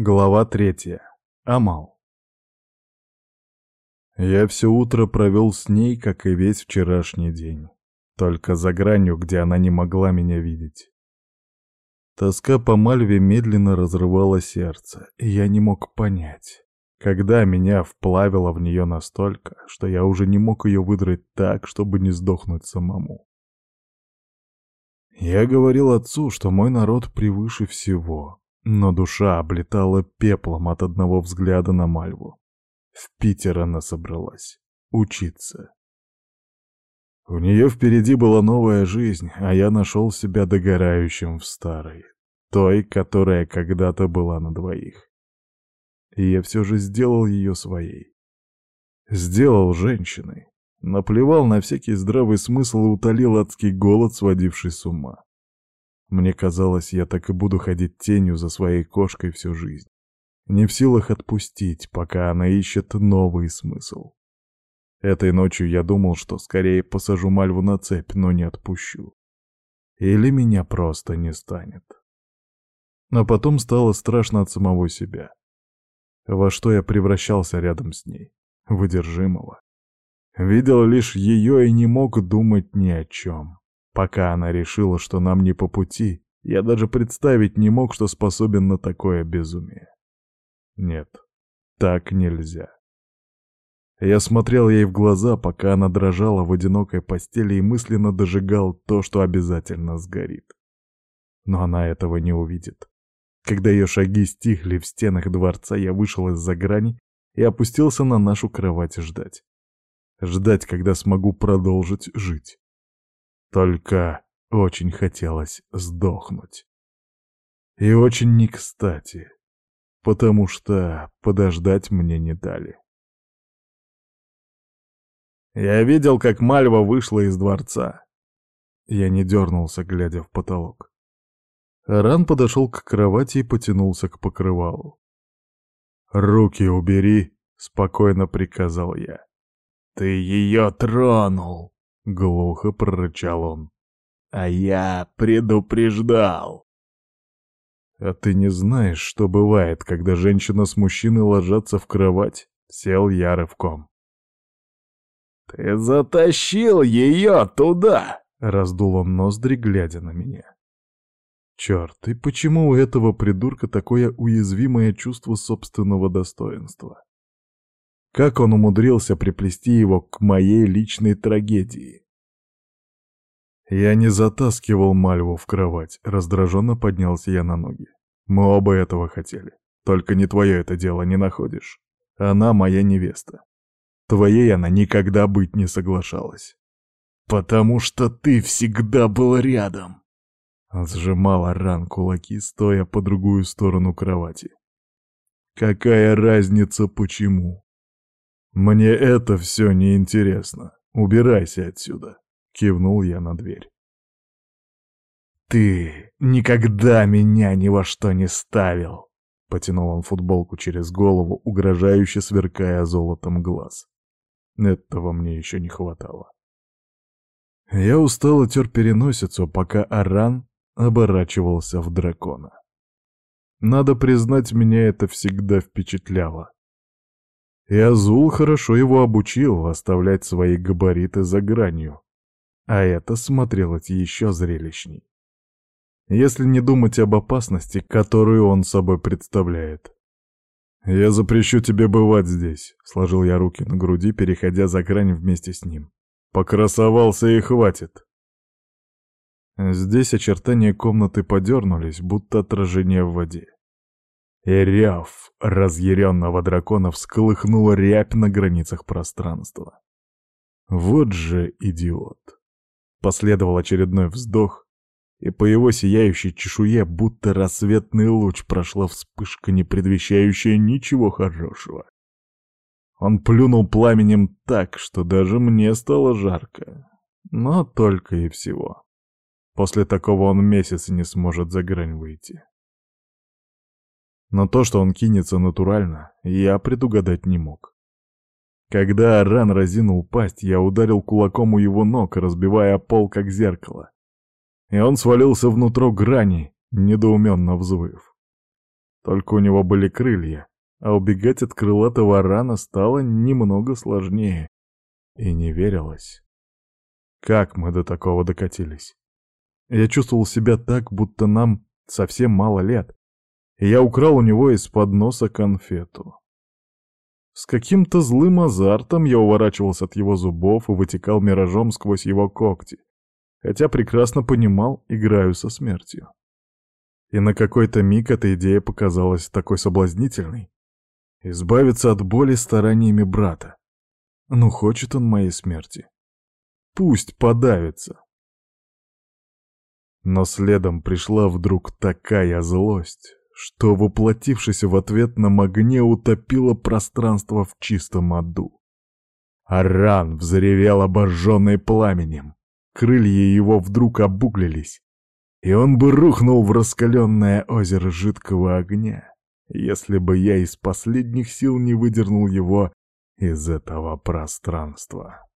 Глава третья. Амал. Я все утро провел с ней, как и весь вчерашний день. Только за гранью, где она не могла меня видеть. Тоска по Мальве медленно разрывала сердце, и я не мог понять, когда меня вплавило в нее настолько, что я уже не мог ее выдрать так, чтобы не сдохнуть самому. Я говорил отцу, что мой народ превыше всего, но душа облетала пеплом от одного взгляда на Мальву. В Питер она собралась. Учиться. У нее впереди была новая жизнь, а я нашел себя догорающим в старой. Той, которая когда-то была на двоих. И я все же сделал ее своей. Сделал женщиной. Наплевал на всякий здравый смысл и утолил адский голод, сводивший с ума. Мне казалось, я так и буду ходить тенью за своей кошкой всю жизнь. Не в силах отпустить, пока она ищет новый смысл. Этой ночью я думал, что скорее посажу Мальву на цепь, но не отпущу. Или меня просто не станет. Но потом стало страшно от самого себя. Во что я превращался рядом с ней? Выдержимого. Видел лишь ее и не мог думать ни о чем. Пока она решила, что нам не по пути, я даже представить не мог, что способен на такое безумие. Нет, так нельзя. Я смотрел ей в глаза, пока она дрожала в одинокой постели и мысленно дожигал то, что обязательно сгорит. Но она этого не увидит. Когда ее шаги стихли в стенах дворца, я вышел из-за грани и опустился на нашу кровать ждать. Ждать, когда смогу продолжить жить. Только очень хотелось сдохнуть. И очень не кстати, потому что подождать мне не дали. Я видел, как Мальва вышла из дворца. Я не дернулся, глядя в потолок. Ран подошел к кровати и потянулся к покрывалу. «Руки убери», — спокойно приказал я. «Ты ее тронул!» Глухо прорычал он. А я предупреждал. А ты не знаешь, что бывает, когда женщина с мужчиной ложатся в кровать? Сел я рывком. Ты затащил ее туда! Раздул он ноздри, глядя на меня. Черт, и почему у этого придурка такое уязвимое чувство собственного достоинства? Как он умудрился приплести его к моей личной трагедии? Я не затаскивал Мальву в кровать, раздраженно поднялся я на ноги. Мы оба этого хотели. Только не твое это дело, не находишь. Она моя невеста. Твоей она никогда быть не соглашалась. «Потому что ты всегда был рядом!» Сжимала ран кулаки, стоя по другую сторону кровати. «Какая разница, почему?» «Мне это все неинтересно. Убирайся отсюда», — кивнул я на дверь. «Ты никогда меня ни во что не ставил!» — потянул он футболку через голову, угрожающе сверкая золотом глаз. Этого мне еще не хватало. Я устало тер переносицу, пока Аран оборачивался в дракона. Надо признать, меня это всегда впечатляло. И Азул хорошо его обучил оставлять свои габариты за гранью. А это смотрелось еще зрелищней. Если не думать об опасности, которую он собой представляет. «Я запрещу тебе бывать здесь», — сложил я руки на груди, переходя за грань вместе с ним. «Покрасовался и хватит». Здесь очертания комнаты подернулись, будто отражение в воде. Рев разъяренного дракона всколыхнула рябь на границах пространства. Вот же идиот. Последовал очередной вздох, и по его сияющей чешуе, будто рассветный луч, прошла вспышка, не предвещающая ничего хорошего. Он плюнул пламенем так, что даже мне стало жарко. Но только и всего. После такого он месяц не сможет за грань выйти. Но то, что он кинется натурально, я предугадать не мог. Когда Аран разинул пасть, я ударил кулаком у его ног, разбивая пол как зеркало. И он свалился внутрь грани, недоуменно взвыв. Только у него были крылья, а убегать от крылатого рана стало немного сложнее. И не верилось. Как мы до такого докатились? Я чувствовал себя так, будто нам совсем мало лет. Я украл у него из-под носа конфету. С каким-то злым азартом я уворачивался от его зубов и вытекал миражом сквозь его когти, хотя прекрасно понимал, играю со смертью. И на какой-то миг эта идея показалась такой соблазнительной. Избавиться от боли стараниями брата. Ну, хочет он моей смерти. Пусть подавится. Но следом пришла вдруг такая злость, что, воплотившись в ответном огне, утопила пространство в чистом аду. Аран взревел обожженный пламенем. Крылья его вдруг обуглились, и он бы рухнул в раскаленное озеро жидкого огня, если бы я из последних сил не выдернул его из этого пространства.